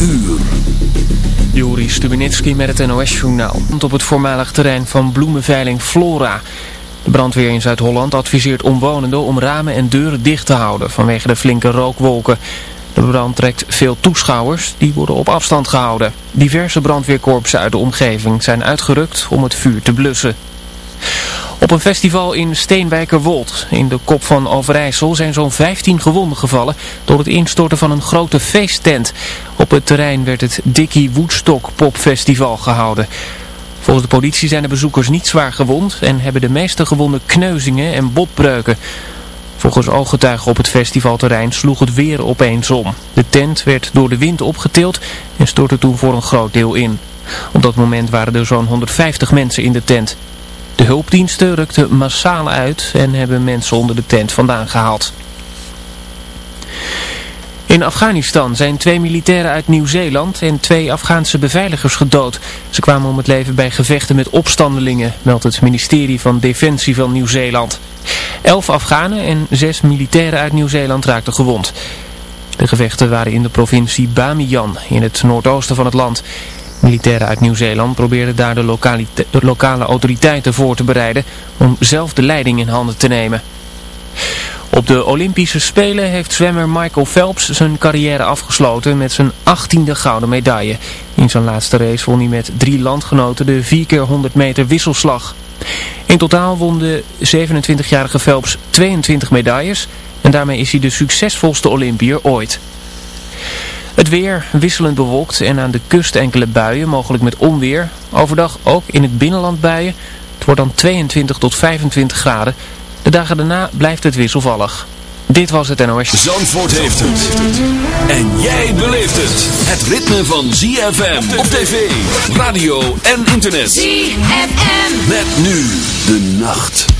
uur. Juri met het NOS-journaal. Op het voormalig terrein van bloemenveiling Flora. De brandweer in Zuid-Holland adviseert omwonenden om ramen en deuren dicht te houden vanwege de flinke rookwolken. De brand trekt veel toeschouwers, die worden op afstand gehouden. Diverse brandweerkorpsen uit de omgeving zijn uitgerukt om het vuur te blussen. Op een festival in Steenwijkerwold, in de kop van Overijssel, zijn zo'n 15 gewonden gevallen door het instorten van een grote feesttent. Op het terrein werd het Dickie Woodstock Popfestival gehouden. Volgens de politie zijn de bezoekers niet zwaar gewond en hebben de meeste gewonden kneuzingen en botbreuken. Volgens ooggetuigen op het festivalterrein sloeg het weer opeens om. De tent werd door de wind opgetild en stortte toen voor een groot deel in. Op dat moment waren er zo'n 150 mensen in de tent. De hulpdiensten rukten massaal uit en hebben mensen onder de tent vandaan gehaald. In Afghanistan zijn twee militairen uit Nieuw-Zeeland en twee Afghaanse beveiligers gedood. Ze kwamen om het leven bij gevechten met opstandelingen, meldt het ministerie van Defensie van Nieuw-Zeeland. Elf Afghanen en zes militairen uit Nieuw-Zeeland raakten gewond. De gevechten waren in de provincie Bamiyan, in het noordoosten van het land. Militairen uit Nieuw-Zeeland probeerden daar de, de, lokale autoriteiten voor te bereiden om zelf de leiding in handen te nemen. Op de Olympische Spelen heeft zwemmer Michael Phelps zijn carrière afgesloten met zijn 18e gouden medaille. In zijn laatste race won hij met drie landgenoten de 4 keer 100 meter wisselslag. In totaal won de 27-jarige Phelps 22 medailles en daarmee is hij de succesvolste Olympier ooit. Het weer wisselend bewolkt en aan de kust enkele buien, mogelijk met onweer. Overdag ook in het binnenland buien. Het wordt dan 22 tot 25 graden. De dagen daarna blijft het wisselvallig. Dit was het NOS. Zandvoort heeft het. En jij beleeft het. Het ritme van ZFM op tv, radio en internet. ZFM. Met nu de nacht.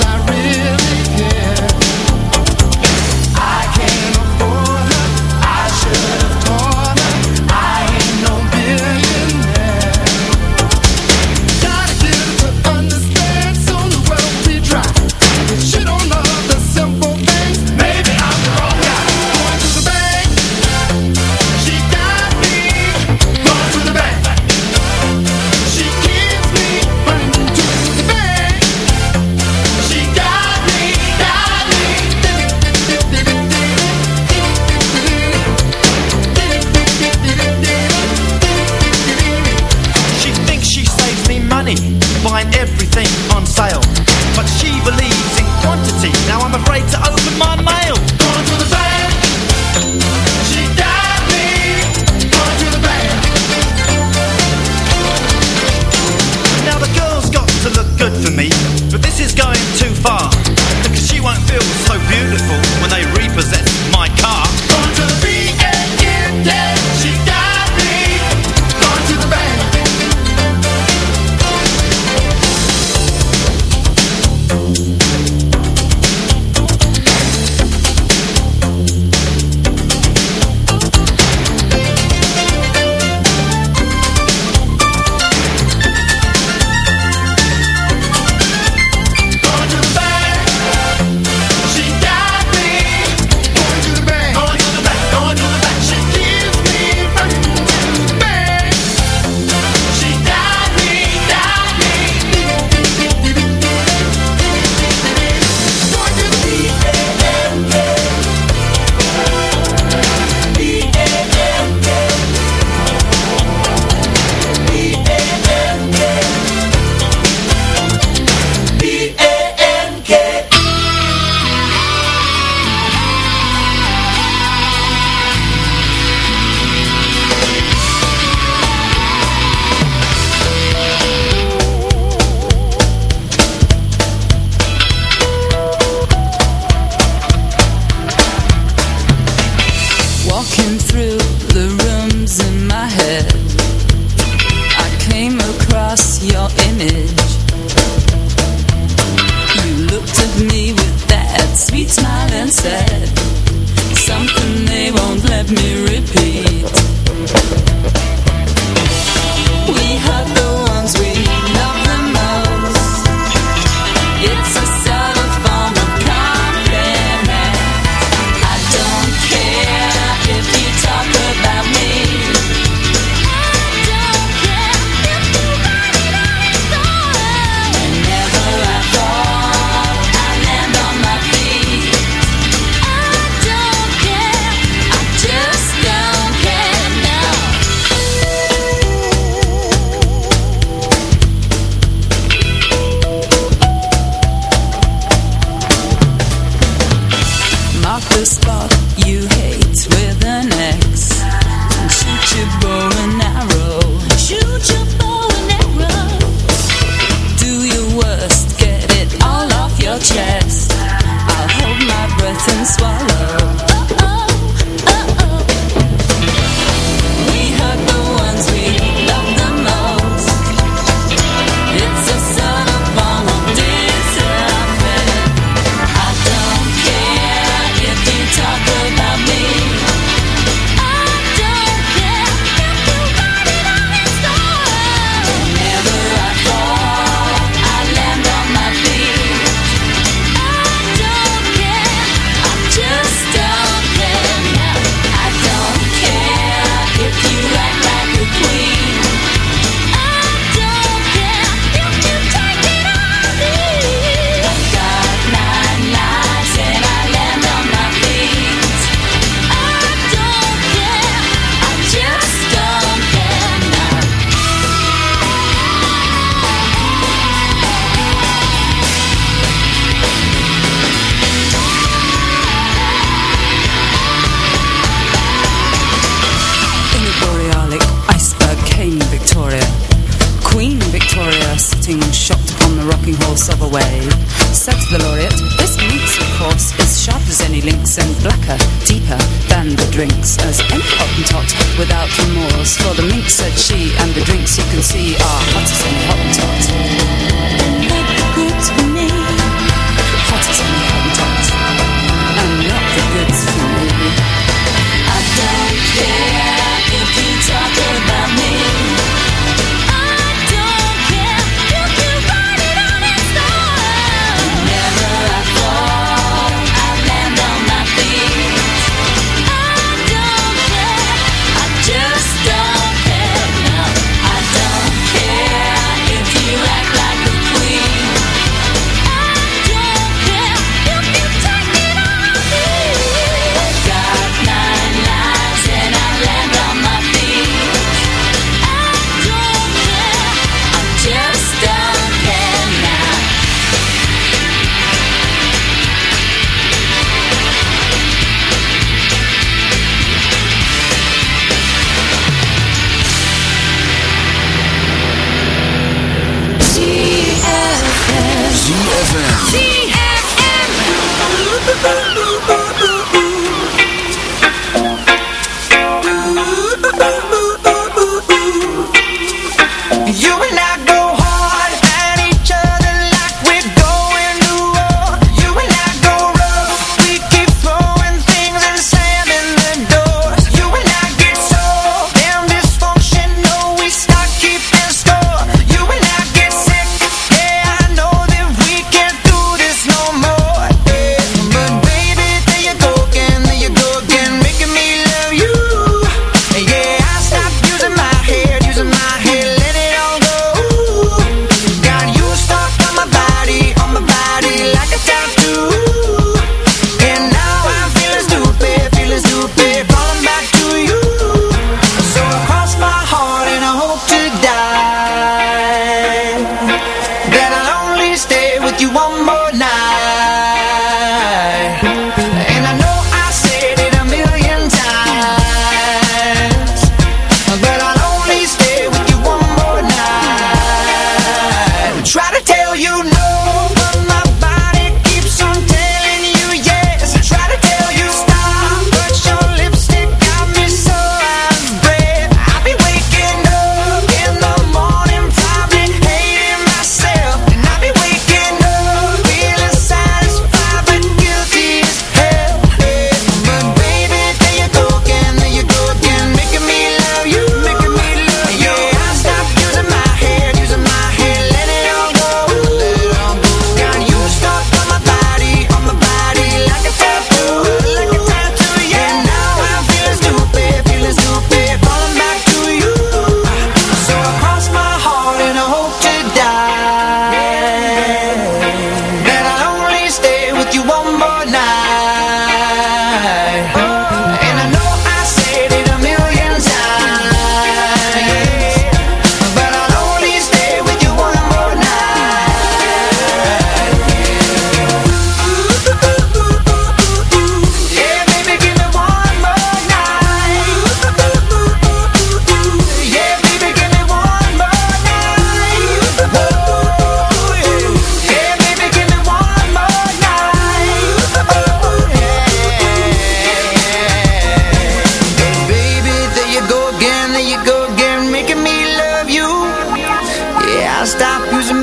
Mm-hmm.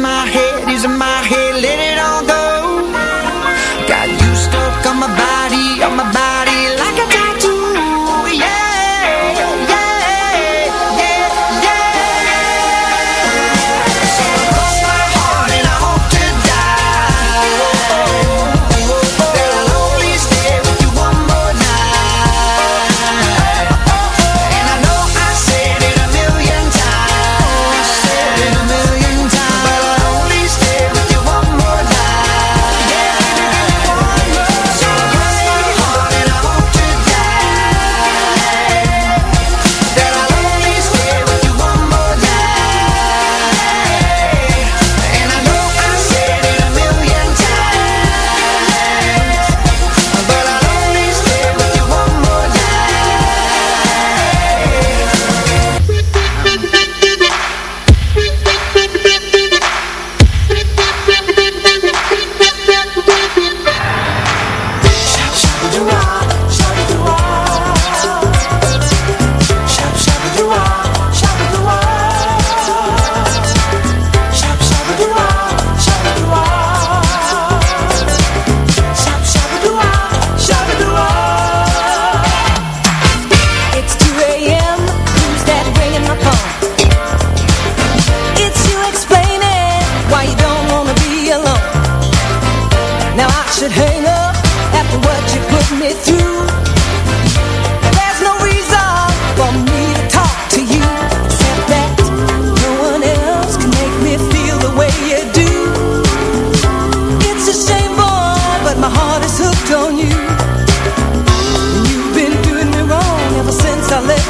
my head, he's in my head, let it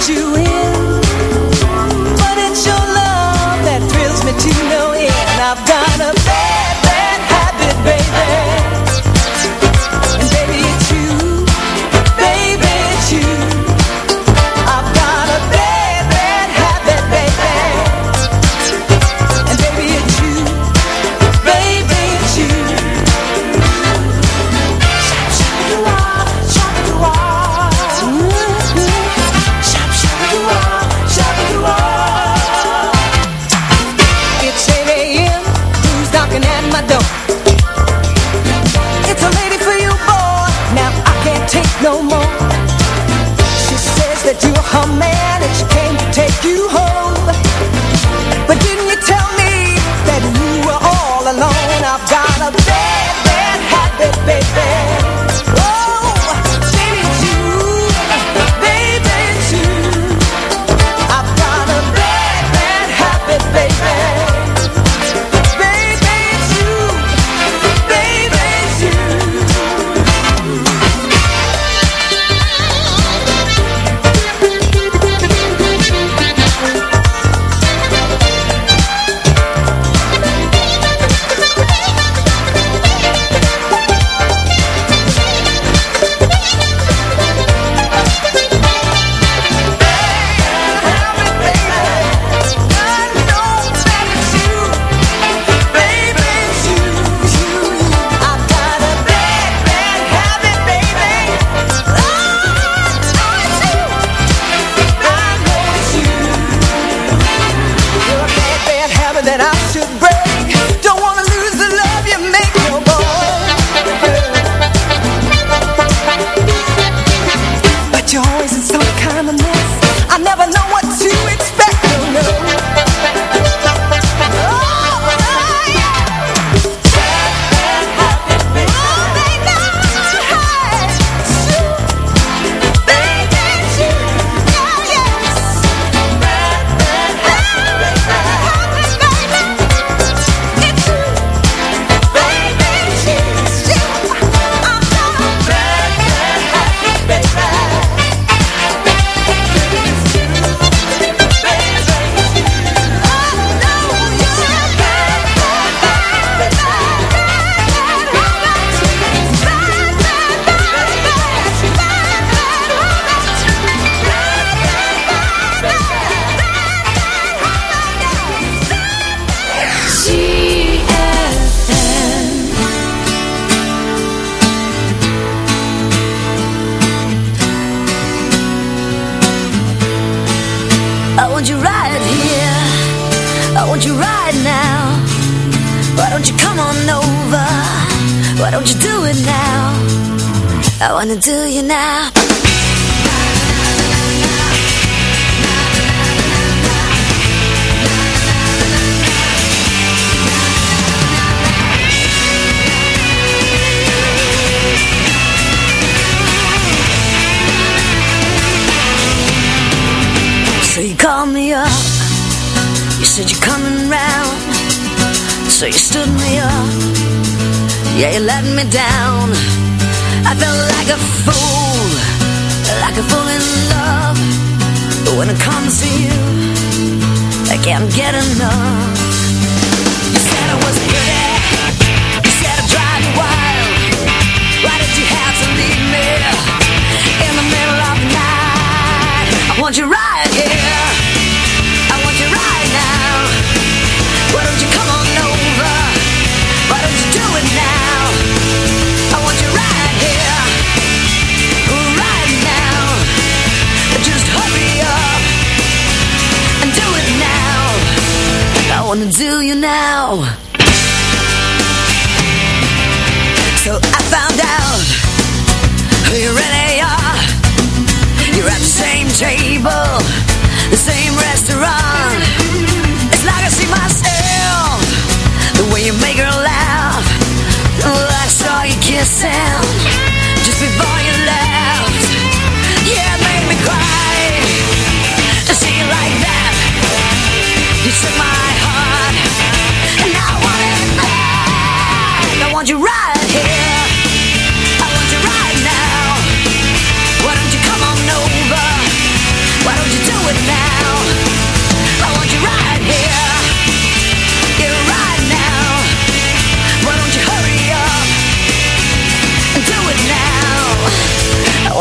you in. can fall in love. But when it comes to you I can't get enough. You said I was pretty You said I drive you wild. Why did you have to leave me In the middle of the night? I want you right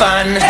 fun.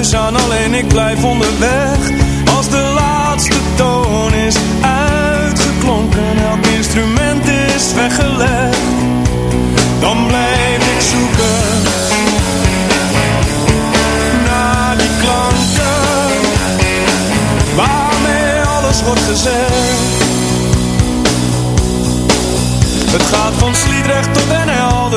huis alleen ik blijf onderweg. Als de laatste toon is uitgeklonken, elk instrument is weggelegd, dan blijf ik zoeken. Naar die klanken, waarmee alles wordt gezegd. Het gaat van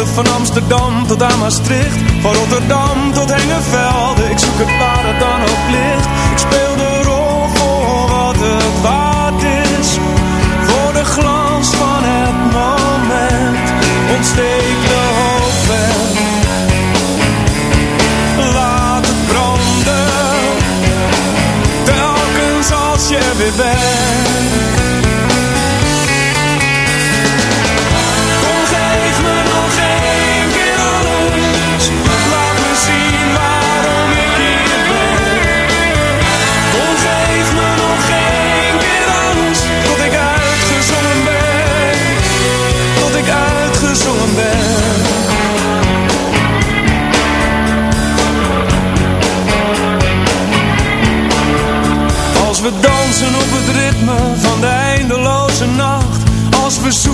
van Amsterdam tot aan Maastricht. Van Rotterdam tot Hengevelde. Ik zoek het waar het dan ook ligt. Ik speel de rol voor wat het waard is. Voor de glans van het moment. Ontsteek de hoofdweg. Laat het branden. Telkens als je weer bent.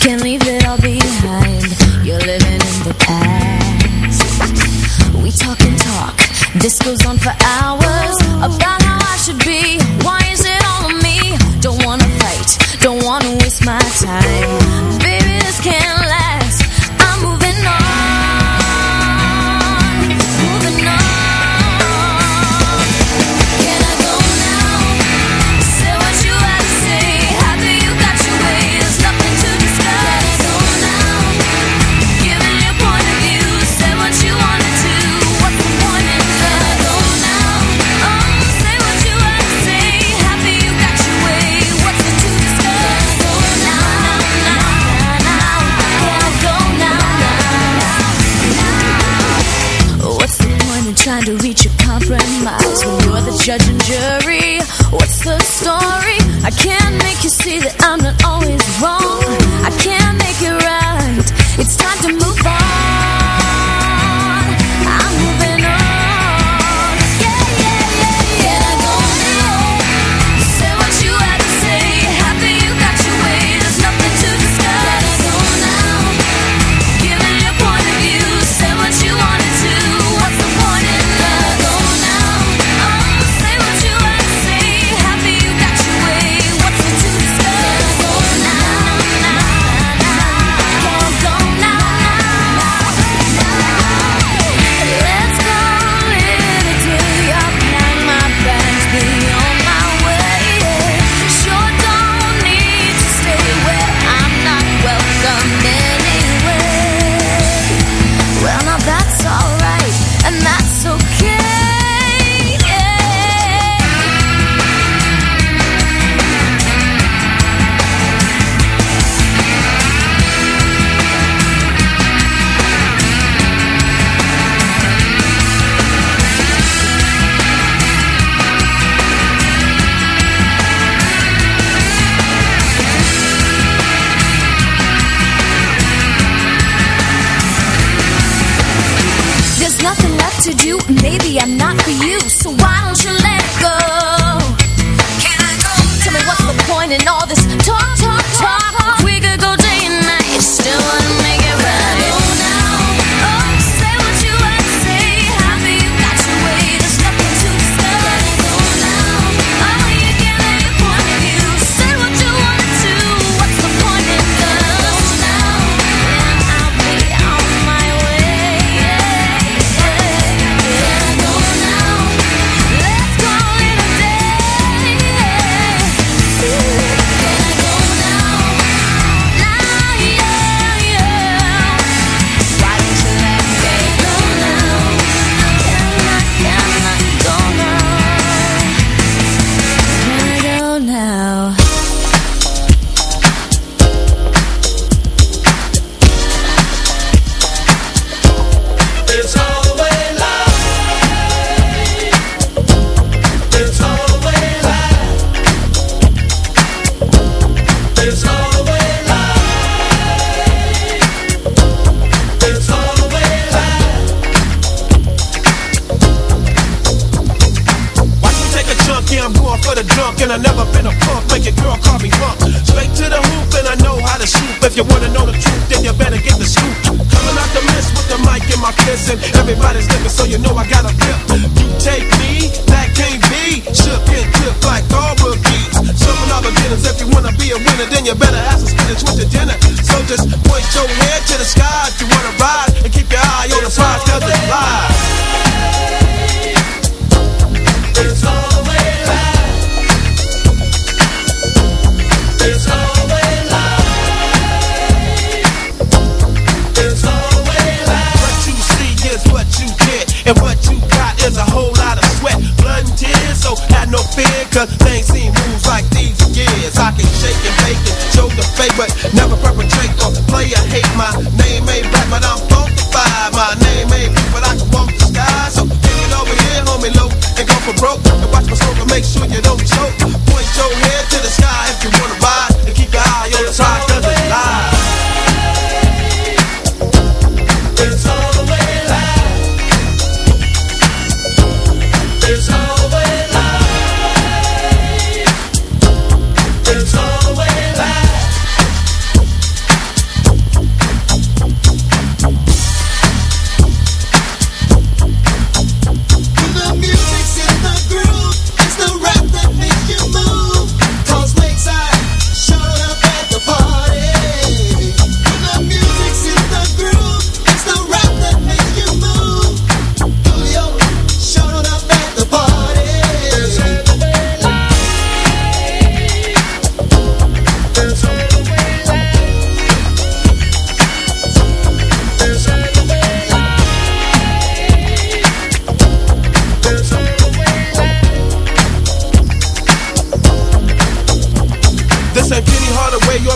Can't leave it all behind. You're living in the past. We talk and talk. This goes on for hours. don't If you wanna know the truth, then you better get the scoop. Coming out the mist with the mic in my fist, and everybody's looking, so you know I got a grip. You take me, that can't be. Shook and tipped like all rookies. Serving all the dinners. If you wanna be a winner, then you better have some spinach with the dinner. So just point your head to the sky if you wanna ride, and keep your eye on the prize 'cause it's live. Cause ain't seen moves like these in years. I can shake and bake and show the but never perpetrate or play a hate. My name ain't black, but I'm funkified. My name ain't blue, but I can walk the sky. So take it over here, homie, low, and go for broke. And watch my smoke and make sure you don't choke. Point your head to the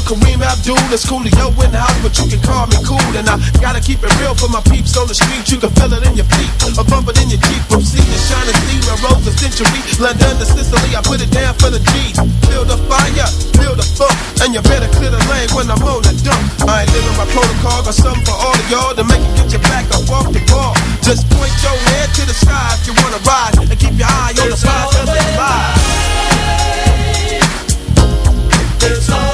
Kareem Abdul. It's Coolio in the house, but you can call me cool. And I gotta keep it real for my peeps on the street. You can feel it in your feet, or bump it in your Jeep. From sea to shining sea, my rose a century. London to Sicily, I put it down for the G's. Build the fire, build the funk, and you better clear the lane when I'm on the dump. I ain't living my protocol, got something for all of y'all to make it get your back up off the ball. Just point your head to the sky if you wanna ride, and keep your eye on the prize 'cause it's live. It's all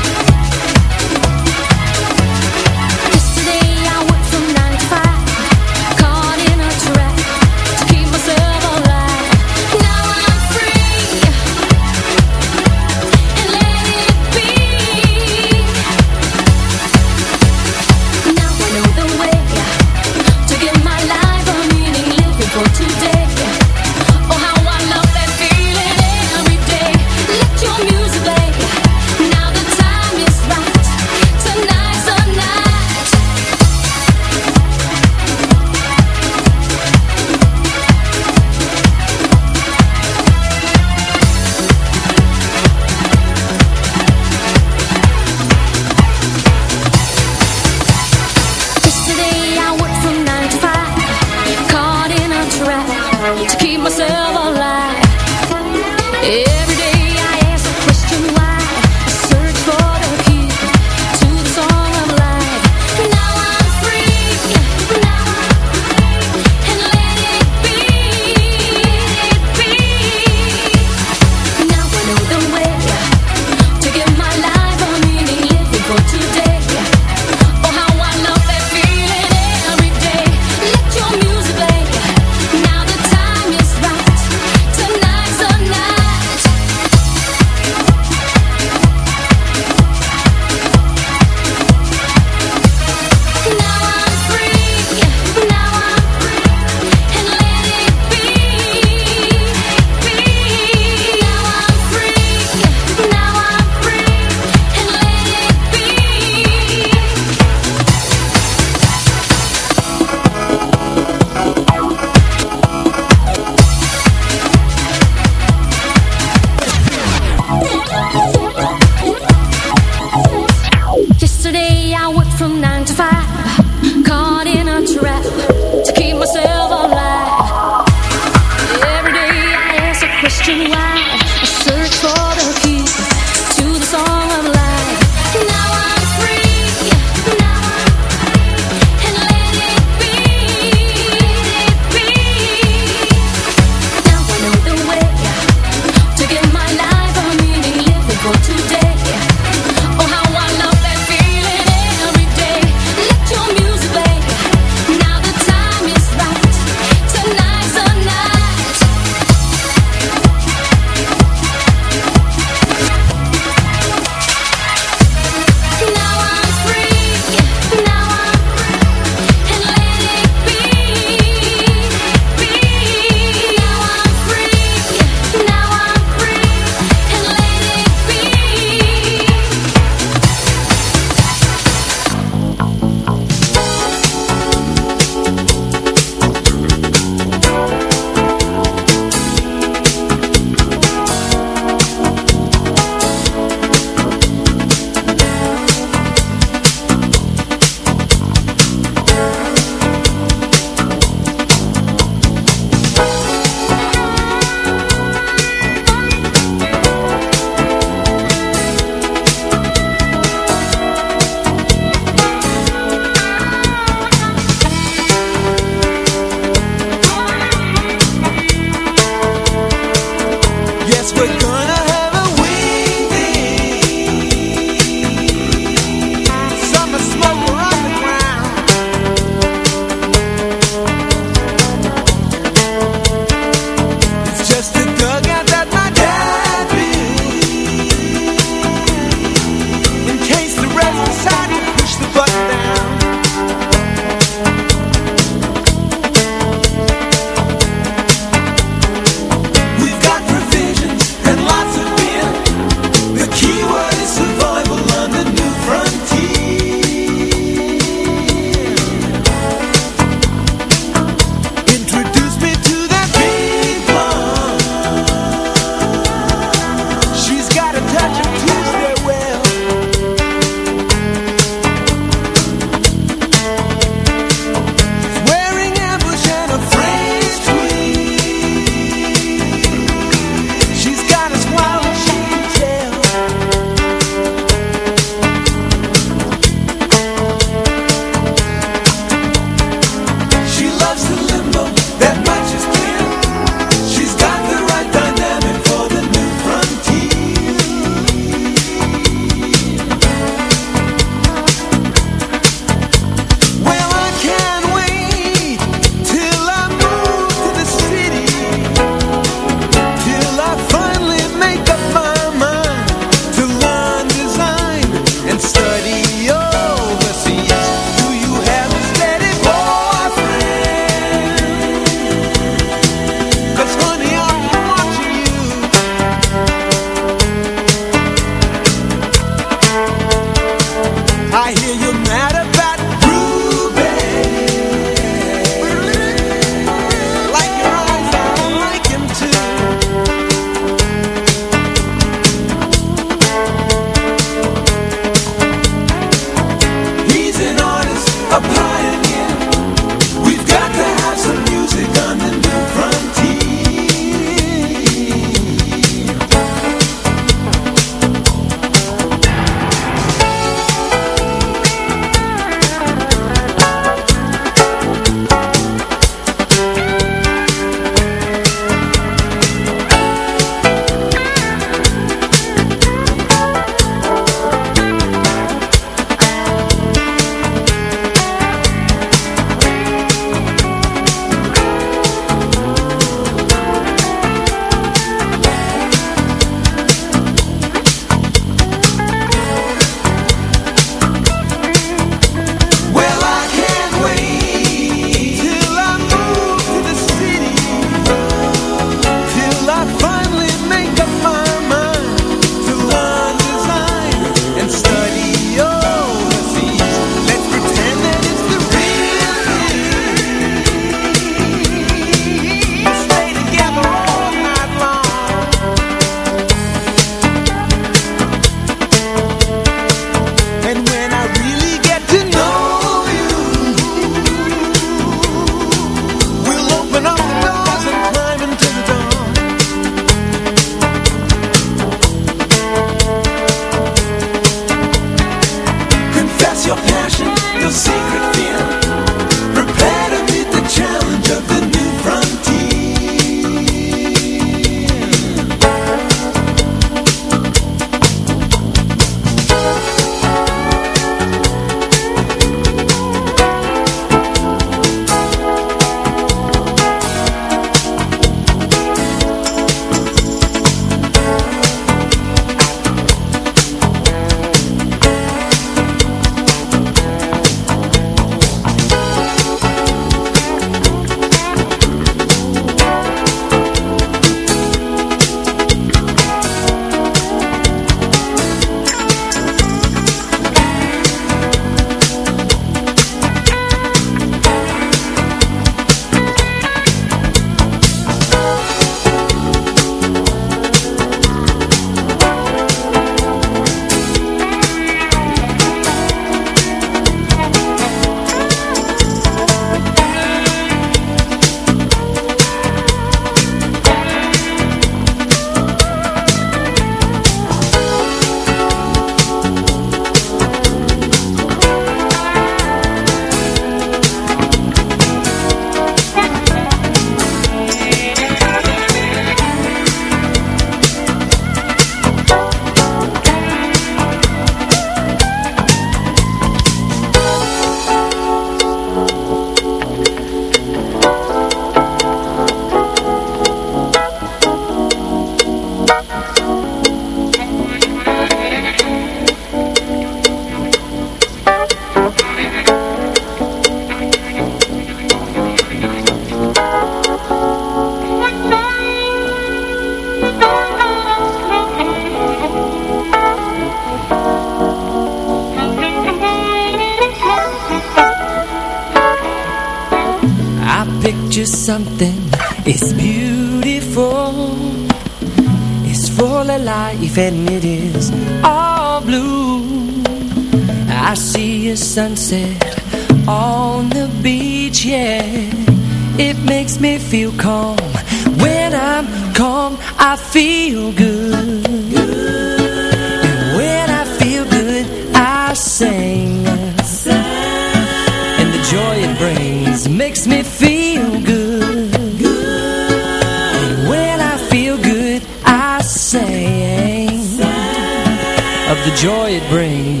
the joy it brings.